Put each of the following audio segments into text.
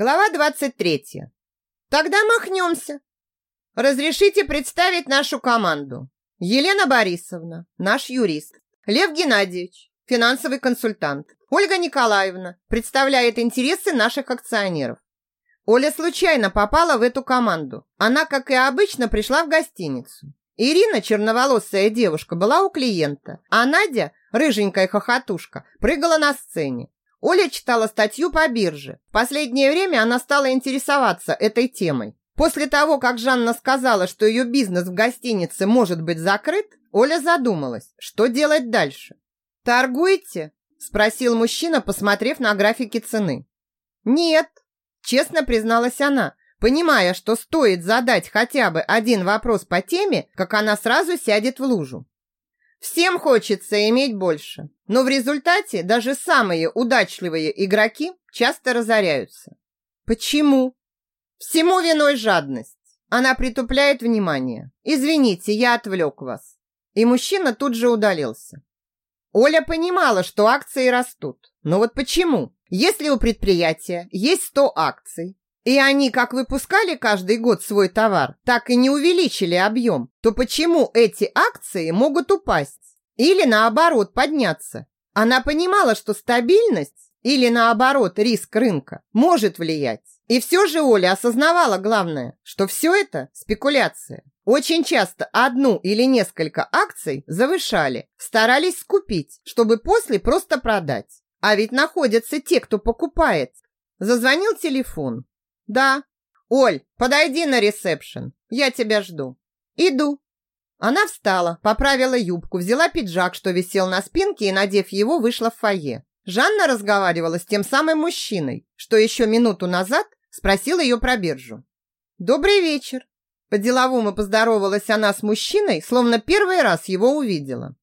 Глава 23. Тогда махнемся. Разрешите представить нашу команду. Елена Борисовна, наш юрист. Лев Геннадьевич, финансовый консультант. Ольга Николаевна представляет интересы наших акционеров. Оля случайно попала в эту команду. Она, как и обычно, пришла в гостиницу. Ирина, черноволосая девушка, была у клиента, а Надя, рыженькая хохотушка, прыгала на сцене. Оля читала статью по бирже. В последнее время она стала интересоваться этой темой. После того, как Жанна сказала, что ее бизнес в гостинице может быть закрыт, Оля задумалась, что делать дальше. «Торгуете?» – спросил мужчина, посмотрев на графики цены. «Нет», – честно призналась она, понимая, что стоит задать хотя бы один вопрос по теме, как она сразу сядет в лужу. Всем хочется иметь больше, но в результате даже самые удачливые игроки часто разоряются. Почему? Всему виной жадность. Она притупляет внимание. Извините, я отвлек вас. И мужчина тут же удалился. Оля понимала, что акции растут. Но вот почему? Если у предприятия есть 100 акций, и они как выпускали каждый год свой товар, так и не увеличили объем, то почему эти акции могут упасть или наоборот подняться? Она понимала, что стабильность или наоборот риск рынка может влиять. И все же Оля осознавала главное, что все это спекуляция. Очень часто одну или несколько акций завышали, старались скупить, чтобы после просто продать. А ведь находятся те, кто покупает. Зазвонил телефон. Да. Оль, подойди на ресепшн. Я тебя жду. Иду. Она встала, поправила юбку, взяла пиджак, что висел на спинке, и, надев его, вышла в фойе. Жанна разговаривала с тем самым мужчиной, что еще минуту назад спросил ее про биржу. «Добрый вечер!» По-деловому поздоровалась она с мужчиной, словно первый раз его увидела.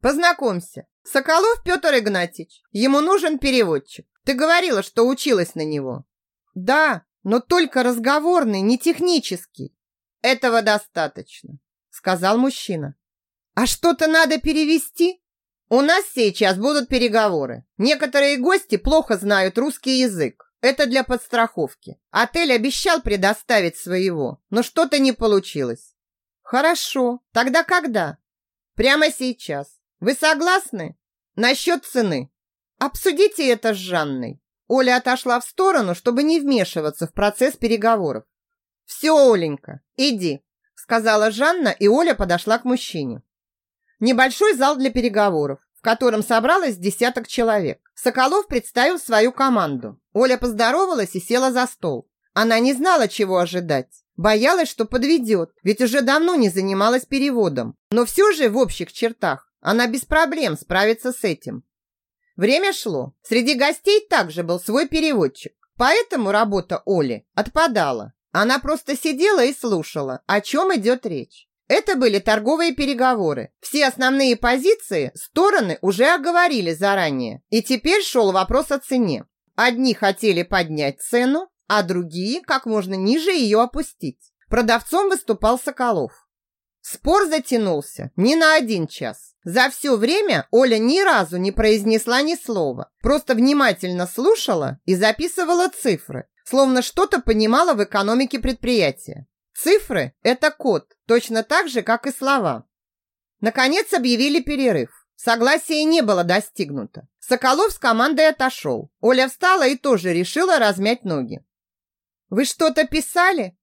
«Познакомься, Соколов Петр Игнатьевич. Ему нужен переводчик. Ты говорила, что училась на него». «Да, но только разговорный, не технический. Этого достаточно, сказал мужчина. А что-то надо перевести? У нас сейчас будут переговоры. Некоторые гости плохо знают русский язык. Это для подстраховки. Отель обещал предоставить своего, но что-то не получилось. Хорошо. Тогда когда? Прямо сейчас. Вы согласны? Насчет цены. Обсудите это с Жанной. Оля отошла в сторону, чтобы не вмешиваться в процесс переговоров. «Все, Оленька, иди», – сказала Жанна, и Оля подошла к мужчине. Небольшой зал для переговоров, в котором собралось десяток человек. Соколов представил свою команду. Оля поздоровалась и села за стол. Она не знала, чего ожидать. Боялась, что подведет, ведь уже давно не занималась переводом. Но все же в общих чертах она без проблем справится с этим. Время шло. Среди гостей также был свой переводчик. Поэтому работа Оли отпадала. Она просто сидела и слушала, о чем идет речь. Это были торговые переговоры. Все основные позиции стороны уже оговорили заранее. И теперь шел вопрос о цене. Одни хотели поднять цену, а другие как можно ниже ее опустить. Продавцом выступал Соколов. Спор затянулся не на один час. За все время Оля ни разу не произнесла ни слова, просто внимательно слушала и записывала цифры, словно что-то понимала в экономике предприятия. Цифры – это код, точно так же, как и слова. Наконец объявили перерыв. Согласия не было достигнуто. Соколов с командой отошел. Оля встала и тоже решила размять ноги. «Вы что-то писали?»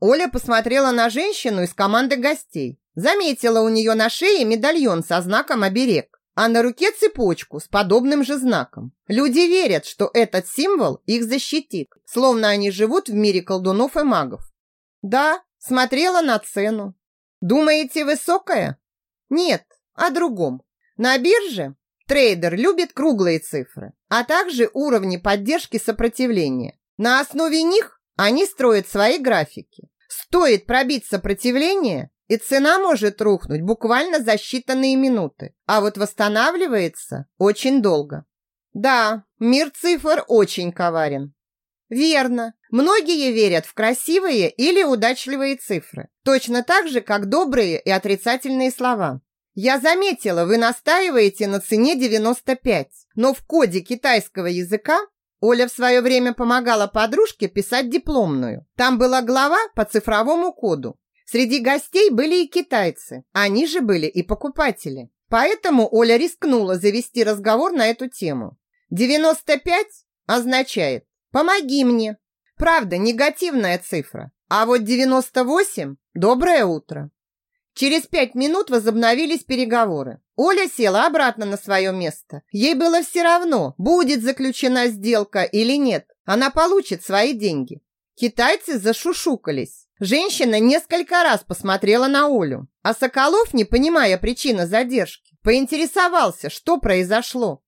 Оля посмотрела на женщину из команды гостей. Заметила у нее на шее медальон со знаком оберег, а на руке цепочку с подобным же знаком. Люди верят, что этот символ их защитит, словно они живут в мире колдунов и магов. Да, смотрела на цену. Думаете, высокая? Нет, о другом. На бирже трейдер любит круглые цифры, а также уровни поддержки сопротивления. На основе них они строят свои графики. Стоит пробить сопротивление, и цена может рухнуть буквально за считанные минуты, а вот восстанавливается очень долго. Да, мир цифр очень коварен. Верно. Многие верят в красивые или удачливые цифры, точно так же, как добрые и отрицательные слова. Я заметила, вы настаиваете на цене 95, но в коде китайского языка Оля в свое время помогала подружке писать дипломную. Там была глава по цифровому коду. Среди гостей были и китайцы. Они же были и покупатели. Поэтому Оля рискнула завести разговор на эту тему. 95 означает «помоги мне». Правда, негативная цифра. А вот 98 – доброе утро. Через пять минут возобновились переговоры. Оля села обратно на свое место. Ей было все равно, будет заключена сделка или нет. Она получит свои деньги. Китайцы зашушукались. Женщина несколько раз посмотрела на Олю, а Соколов, не понимая причины задержки, поинтересовался, что произошло.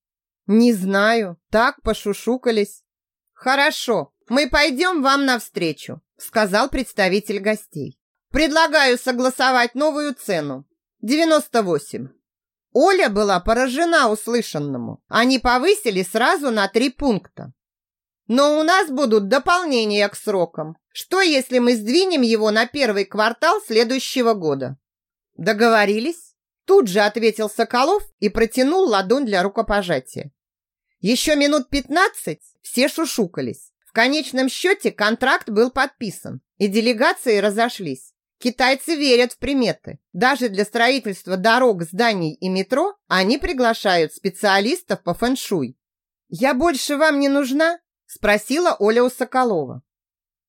«Не знаю, так пошушукались». «Хорошо, мы пойдем вам навстречу», сказал представитель гостей. Предлагаю согласовать новую цену. 98. Оля была поражена услышанному. Они повысили сразу на три пункта. Но у нас будут дополнения к срокам. Что, если мы сдвинем его на первый квартал следующего года? Договорились? Тут же ответил Соколов и протянул ладонь для рукопожатия. Еще минут пятнадцать все шушукались. В конечном счете контракт был подписан, и делегации разошлись. Китайцы верят в приметы. Даже для строительства дорог, зданий и метро они приглашают специалистов по фэншуй. «Я больше вам не нужна?» – спросила Оля у Соколова.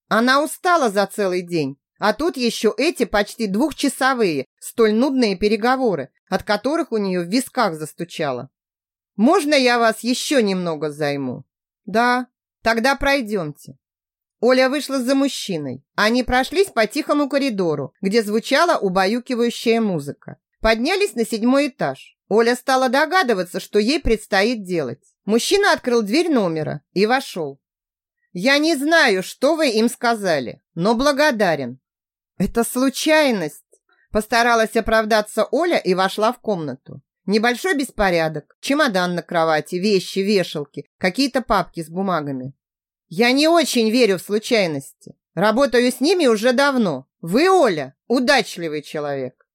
Она устала за целый день, а тут еще эти почти двухчасовые, столь нудные переговоры, от которых у нее в висках застучало. «Можно я вас еще немного займу?» «Да, тогда пройдемте». Оля вышла за мужчиной. Они прошлись по тихому коридору, где звучала убаюкивающая музыка. Поднялись на седьмой этаж. Оля стала догадываться, что ей предстоит делать. Мужчина открыл дверь номера и вошел. «Я не знаю, что вы им сказали, но благодарен». «Это случайность», – постаралась оправдаться Оля и вошла в комнату. Небольшой беспорядок, чемодан на кровати, вещи, вешалки, какие-то папки с бумагами. Я не очень верю в случайности. Работаю с ними уже давно. Вы, Оля, удачливый человек.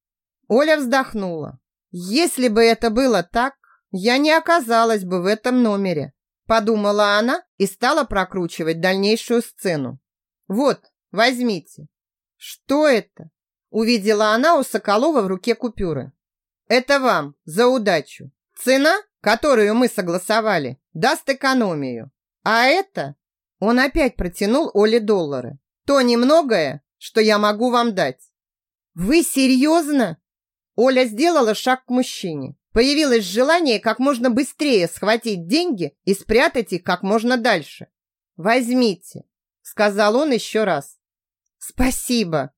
Оля вздохнула. Если бы это было так, я не оказалась бы в этом номере, подумала она и стала прокручивать дальнейшую сцену. Вот, возьмите. Что это? Увидела она у Соколова в руке купюры. Это вам за удачу. Цена, которую мы согласовали, даст экономию. А это он опять протянул Оле доллары. То немногое, что я могу вам дать. Вы серьезно? Оля сделала шаг к мужчине. Появилось желание как можно быстрее схватить деньги и спрятать их как можно дальше. Возьмите, сказал он еще раз. Спасибо.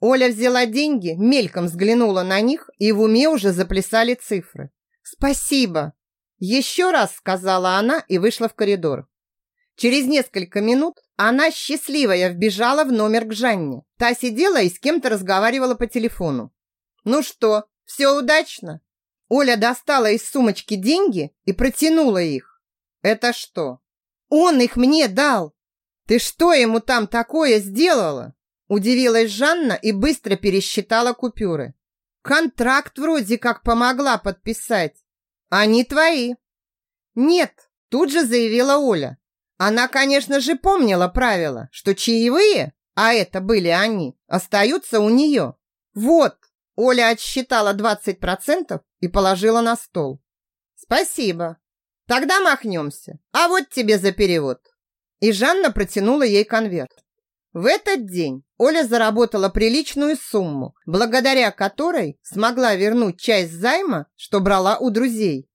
Оля взяла деньги, мельком взглянула на них, и в уме уже заплясали цифры. Спасибо. Еще раз сказала она и вышла в коридор. Через несколько минут она, счастливая, вбежала в номер к Жанне. Та сидела и с кем-то разговаривала по телефону. «Ну что, все удачно?» Оля достала из сумочки деньги и протянула их. «Это что?» «Он их мне дал!» «Ты что ему там такое сделала?» Удивилась Жанна и быстро пересчитала купюры. «Контракт вроде как помогла подписать. Они твои». «Нет», тут же заявила Оля. Она, конечно же, помнила правило, что чаевые, а это были они, остаются у нее. Вот, Оля отсчитала 20% и положила на стол. Спасибо. Тогда махнемся. А вот тебе за перевод. И Жанна протянула ей конверт. В этот день Оля заработала приличную сумму, благодаря которой смогла вернуть часть займа, что брала у друзей.